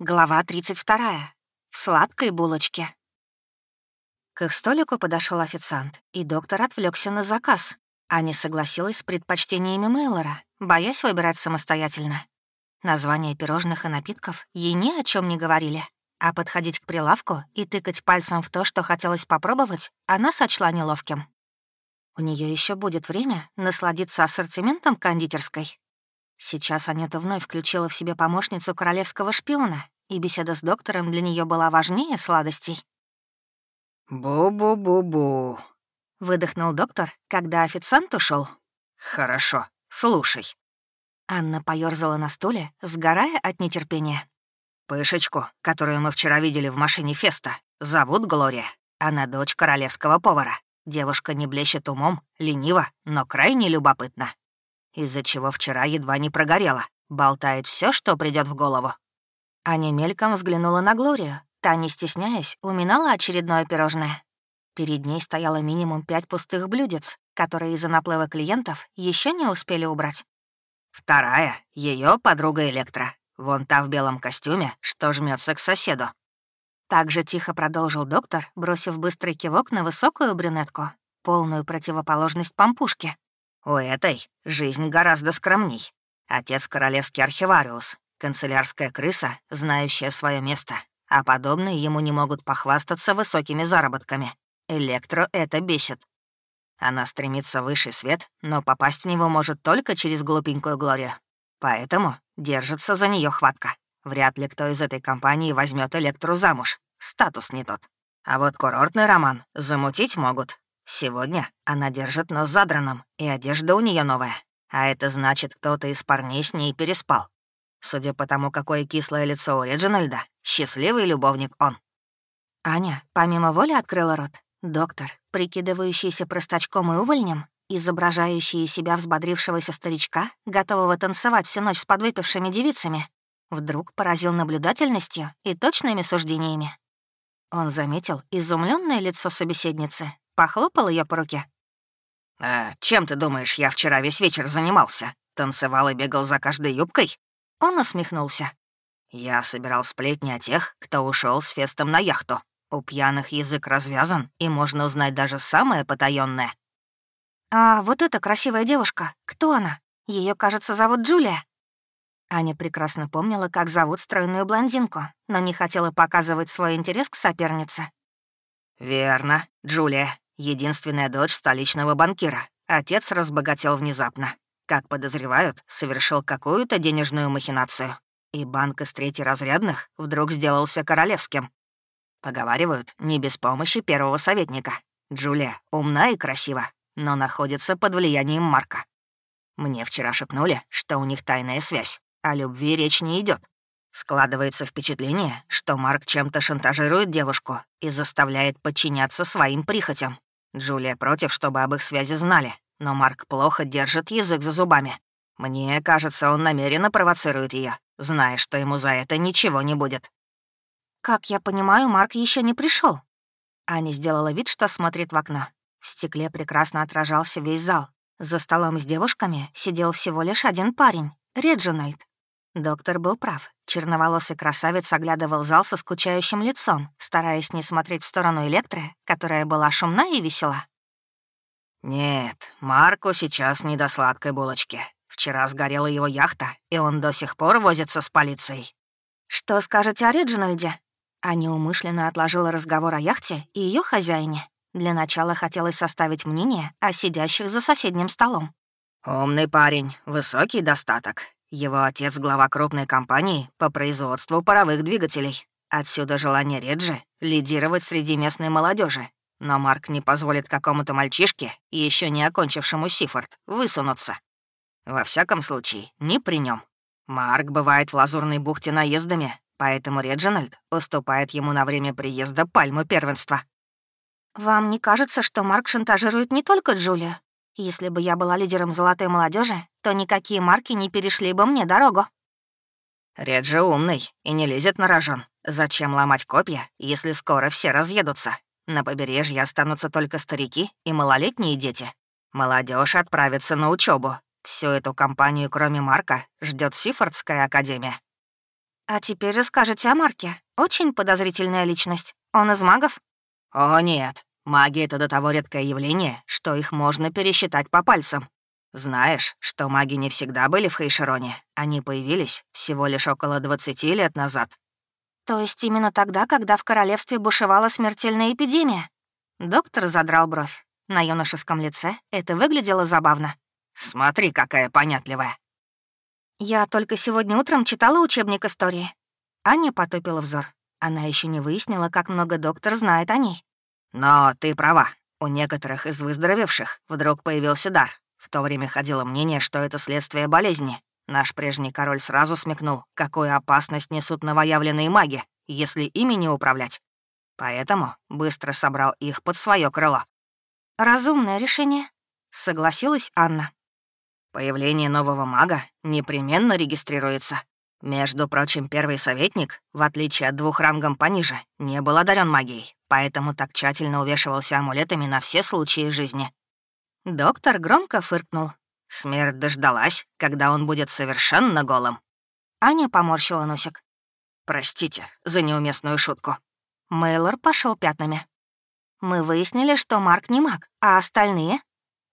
Глава 32. В сладкой булочке. К их столику подошел официант, и доктор отвлекся на заказ. Аня согласилась с предпочтениями Мейлора, боясь выбирать самостоятельно. Названия пирожных и напитков ей ни о чем не говорили, а подходить к прилавку и тыкать пальцем в то, что хотелось попробовать, она сочла неловким. У нее еще будет время насладиться ассортиментом кондитерской, Сейчас Анюта вновь включила в себе помощницу королевского шпиона, и беседа с доктором для нее была важнее сладостей. «Бу-бу-бу-бу», — выдохнул доктор, когда официант ушел. «Хорошо, слушай». Анна поёрзала на стуле, сгорая от нетерпения. «Пышечку, которую мы вчера видели в машине Феста, зовут Глория. Она дочь королевского повара. Девушка не блещет умом, ленива, но крайне любопытна из-за чего вчера едва не прогорела. Болтает все, что придет в голову. Аня мельком взглянула на Глорию. Та, не стесняясь, уминала очередное пирожное. Перед ней стояло минимум пять пустых блюдец, которые из-за наплыва клиентов еще не успели убрать. Вторая — ее подруга Электра. Вон та в белом костюме, что жмется к соседу. Так же тихо продолжил доктор, бросив быстрый кивок на высокую брюнетку, полную противоположность пампушке. У этой жизнь гораздо скромней. Отец — королевский архивариус, канцелярская крыса, знающая свое место, а подобные ему не могут похвастаться высокими заработками. Электро это бесит. Она стремится в высший свет, но попасть в него может только через глупенькую Глорию. Поэтому держится за нее хватка. Вряд ли кто из этой компании возьмет Электру замуж. Статус не тот. А вот курортный роман замутить могут, Сегодня она держит нос задранным, и одежда у нее новая. А это значит, кто-то из парней с ней переспал. Судя по тому, какое кислое лицо у Реджинальда, счастливый любовник он. Аня помимо воли открыла рот. Доктор, прикидывающийся простачком и увольнем, изображающий из себя взбодрившегося старичка, готового танцевать всю ночь с подвыпившими девицами, вдруг поразил наблюдательностью и точными суждениями. Он заметил изумленное лицо собеседницы Похлопал ее по руке. «А чем ты думаешь, я вчера весь вечер занимался? Танцевал и бегал за каждой юбкой?» Он усмехнулся. «Я собирал сплетни о тех, кто ушел с фестом на яхту. У пьяных язык развязан, и можно узнать даже самое потаённое». «А вот эта красивая девушка, кто она? Ее, кажется, зовут Джулия». Аня прекрасно помнила, как зовут стройную блондинку, но не хотела показывать свой интерес к сопернице. «Верно, Джулия. Единственная дочь столичного банкира. Отец разбогател внезапно. Как подозревают, совершил какую-то денежную махинацию. И банк из третьеразрядных вдруг сделался королевским. Поговаривают, не без помощи первого советника. Джулия умна и красива, но находится под влиянием Марка. Мне вчера шепнули, что у них тайная связь, о любви речь не идет. Складывается впечатление, что Марк чем-то шантажирует девушку и заставляет подчиняться своим прихотям. Джулия против, чтобы об их связи знали, но Марк плохо держит язык за зубами. Мне кажется, он намеренно провоцирует ее, зная, что ему за это ничего не будет. «Как я понимаю, Марк еще не пришел. Аня сделала вид, что смотрит в окно. В стекле прекрасно отражался весь зал. За столом с девушками сидел всего лишь один парень — Реджинальд. Доктор был прав. Черноволосый красавец оглядывал зал со скучающим лицом, стараясь не смотреть в сторону Электры, которая была шумна и весела. «Нет, Марку сейчас не до сладкой булочки. Вчера сгорела его яхта, и он до сих пор возится с полицией». «Что скажете о Реджинальде?» Аня умышленно отложила разговор о яхте и ее хозяине. Для начала хотелось составить мнение о сидящих за соседним столом. «Умный парень, высокий достаток. Его отец — глава крупной компании по производству паровых двигателей. Отсюда желание Реджи лидировать среди местной молодежи. Но Марк не позволит какому-то мальчишке, еще не окончившему Сифорд, высунуться. Во всяком случае, не при нем. Марк бывает в Лазурной бухте наездами, поэтому Реджинальд уступает ему на время приезда пальму первенства. «Вам не кажется, что Марк шантажирует не только Джулию?» Если бы я была лидером золотой молодежи, то никакие марки не перешли бы мне дорогу. Реджи умный и не лезет на рожон. Зачем ломать копья, если скоро все разъедутся? На побережье останутся только старики и малолетние дети. Молодежь отправится на учебу. Всю эту компанию, кроме Марка, ждет Сифордская академия. А теперь расскажите о Марке. Очень подозрительная личность. Он из магов? О, нет. Маги — это до того редкое явление, что их можно пересчитать по пальцам. Знаешь, что маги не всегда были в Хейшероне. Они появились всего лишь около 20 лет назад. То есть именно тогда, когда в королевстве бушевала смертельная эпидемия? Доктор задрал бровь. На юношеском лице это выглядело забавно. «Смотри, какая понятливая». «Я только сегодня утром читала учебник истории». Аня потупила взор. Она еще не выяснила, как много доктор знает о ней. «Но ты права. У некоторых из выздоровевших вдруг появился дар. В то время ходило мнение, что это следствие болезни. Наш прежний король сразу смекнул, какую опасность несут новоявленные маги, если ими не управлять. Поэтому быстро собрал их под свое крыло. «Разумное решение», — согласилась Анна. Появление нового мага непременно регистрируется. Между прочим, первый советник, в отличие от двух рангом пониже, не был одарен магией, поэтому так тщательно увешивался амулетами на все случаи жизни. Доктор громко фыркнул. Смерть дождалась, когда он будет совершенно голым. Аня поморщила носик. «Простите за неуместную шутку». Мейлор пошел пятнами. «Мы выяснили, что Марк не маг, а остальные?»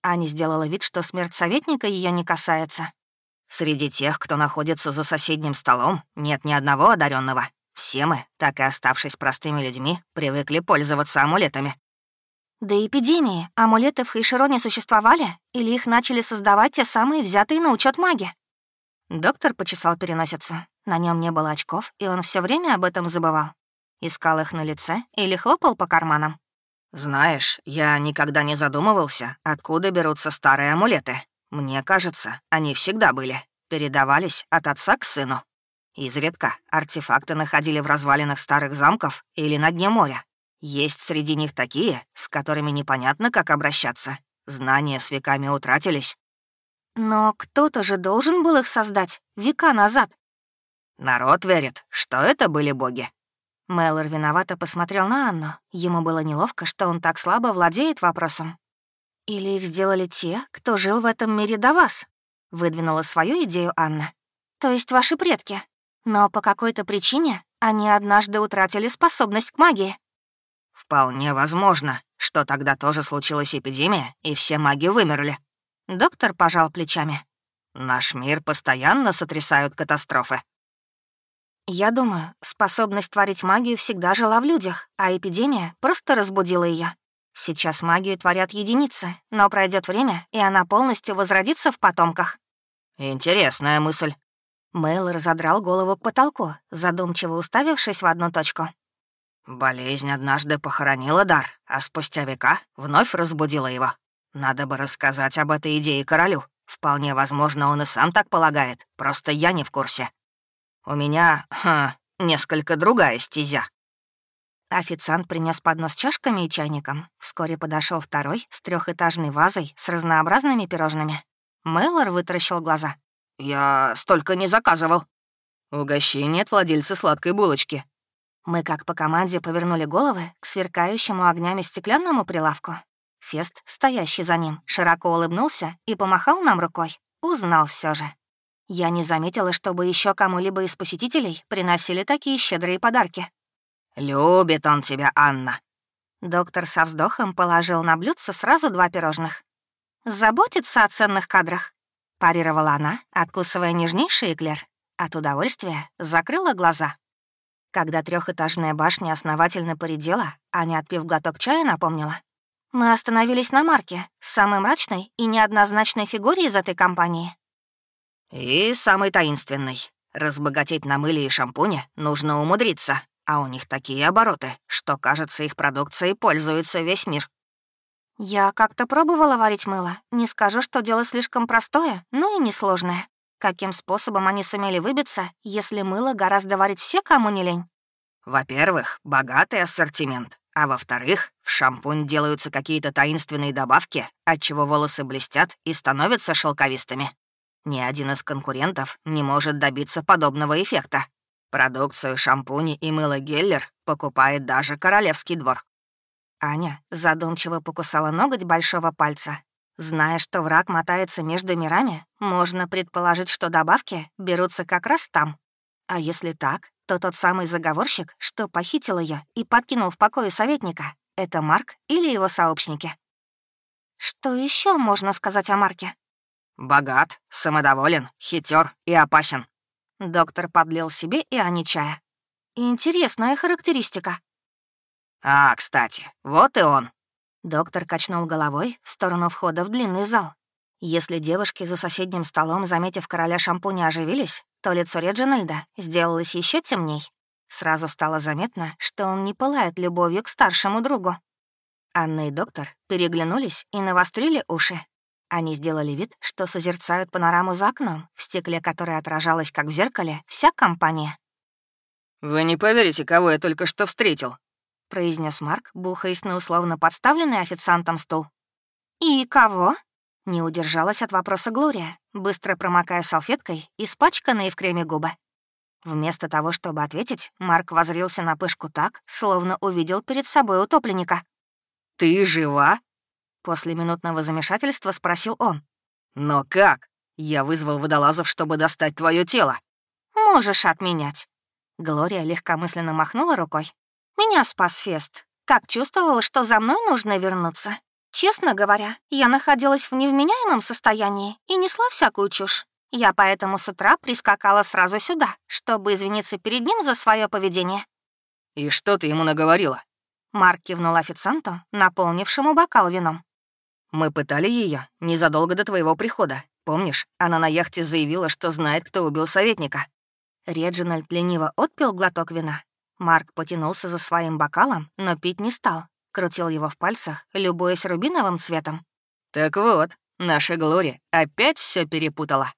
Аня сделала вид, что смерть советника ее не касается. «Среди тех, кто находится за соседним столом, нет ни одного одаренного. Все мы, так и оставшись простыми людьми, привыкли пользоваться амулетами. До эпидемии амулеты в Хейшероне существовали или их начали создавать те самые взятые на учет маги? Доктор почесал переносицу. На нем не было очков, и он все время об этом забывал. Искал их на лице или хлопал по карманам. «Знаешь, я никогда не задумывался, откуда берутся старые амулеты. Мне кажется, они всегда были. Передавались от отца к сыну. Изредка артефакты находили в развалинах старых замков или на дне моря. Есть среди них такие, с которыми непонятно, как обращаться. Знания с веками утратились. Но кто-то же должен был их создать века назад. Народ верит, что это были боги. Мэллор виновато посмотрел на Анну. Ему было неловко, что он так слабо владеет вопросом. «Или их сделали те, кто жил в этом мире до вас?» — выдвинула свою идею Анна. «То есть ваши предки. Но по какой-то причине они однажды утратили способность к магии. «Вполне возможно, что тогда тоже случилась эпидемия, и все маги вымерли». Доктор пожал плечами. «Наш мир постоянно сотрясают катастрофы». «Я думаю, способность творить магию всегда жила в людях, а эпидемия просто разбудила ее. Сейчас магию творят единицы, но пройдет время, и она полностью возродится в потомках». «Интересная мысль». Мэйл разодрал голову к потолку, задумчиво уставившись в одну точку. Болезнь однажды похоронила дар, а спустя века вновь разбудила его. Надо бы рассказать об этой идее королю. Вполне возможно, он и сам так полагает, просто я не в курсе. У меня, хм, несколько другая стезя. Официант принес поднос с чашками и чайником. Вскоре подошел второй с трехэтажной вазой с разнообразными пирожными. Мэллор вытаращил глаза. «Я столько не заказывал». «Угощение от владельца сладкой булочки», мы как по команде повернули головы к сверкающему огнями стеклянному прилавку. Фест, стоящий за ним, широко улыбнулся и помахал нам рукой. Узнал все же. Я не заметила, чтобы еще кому-либо из посетителей приносили такие щедрые подарки. «Любит он тебя, Анна». Доктор со вздохом положил на блюдце сразу два пирожных. «Заботится о ценных кадрах», — парировала она, откусывая нежнейший эклер. От удовольствия закрыла глаза. Когда трехэтажная башня основательно поредела, Аня, отпив глоток чая, напомнила. «Мы остановились на марке, самой мрачной и неоднозначной фигуре из этой компании». «И самой таинственной. Разбогатеть на мыле и шампуне нужно умудриться, а у них такие обороты, что, кажется, их продукцией пользуется весь мир». «Я как-то пробовала варить мыло. Не скажу, что дело слишком простое, но и несложное. Каким способом они сумели выбиться, если мыло гораздо варить все, кому не лень? Во-первых, богатый ассортимент. А во-вторых, в шампунь делаются какие-то таинственные добавки, отчего волосы блестят и становятся шелковистыми. Ни один из конкурентов не может добиться подобного эффекта. Продукцию шампуни и мыло Геллер покупает даже королевский двор. Аня задумчиво покусала ноготь большого пальца Зная, что враг мотается между мирами, можно предположить, что добавки берутся как раз там. А если так, то тот самый заговорщик, что похитил ее и подкинул в покое советника, это Марк или его сообщники? Что еще можно сказать о Марке? Богат, самодоволен, хитер и опасен. Доктор подлил себе и Ани чая. Интересная характеристика. А, кстати, вот и он. Доктор качнул головой в сторону входа в длинный зал. Если девушки за соседним столом, заметив короля шампуня, оживились, то лицо Реджинальда сделалось еще темней. Сразу стало заметно, что он не пылает любовью к старшему другу. Анна и доктор переглянулись и навострили уши. Они сделали вид, что созерцают панораму за окном, стекле которой отражалась, как в зеркале, вся компания. «Вы не поверите, кого я только что встретил», — произнес Марк, бухаясь на условно подставленный официантом стул. «И кого?» — не удержалась от вопроса Глория, быстро промокая салфеткой испачканные в креме губы. Вместо того, чтобы ответить, Марк возрился на пышку так, словно увидел перед собой утопленника. «Ты жива?» После минутного замешательства спросил он. «Но как? Я вызвал водолазов, чтобы достать твое тело». «Можешь отменять». Глория легкомысленно махнула рукой. «Меня спас Фест. Так чувствовала, что за мной нужно вернуться. Честно говоря, я находилась в невменяемом состоянии и несла всякую чушь. Я поэтому с утра прискакала сразу сюда, чтобы извиниться перед ним за свое поведение». «И что ты ему наговорила?» Марк кивнул официанту, наполнившему бокал вином. «Мы пытали ее незадолго до твоего прихода. Помнишь, она на яхте заявила, что знает, кто убил советника». Реджинальд лениво отпил глоток вина. Марк потянулся за своим бокалом, но пить не стал. Крутил его в пальцах, любуясь рубиновым цветом. «Так вот, наша Глория опять все перепутала».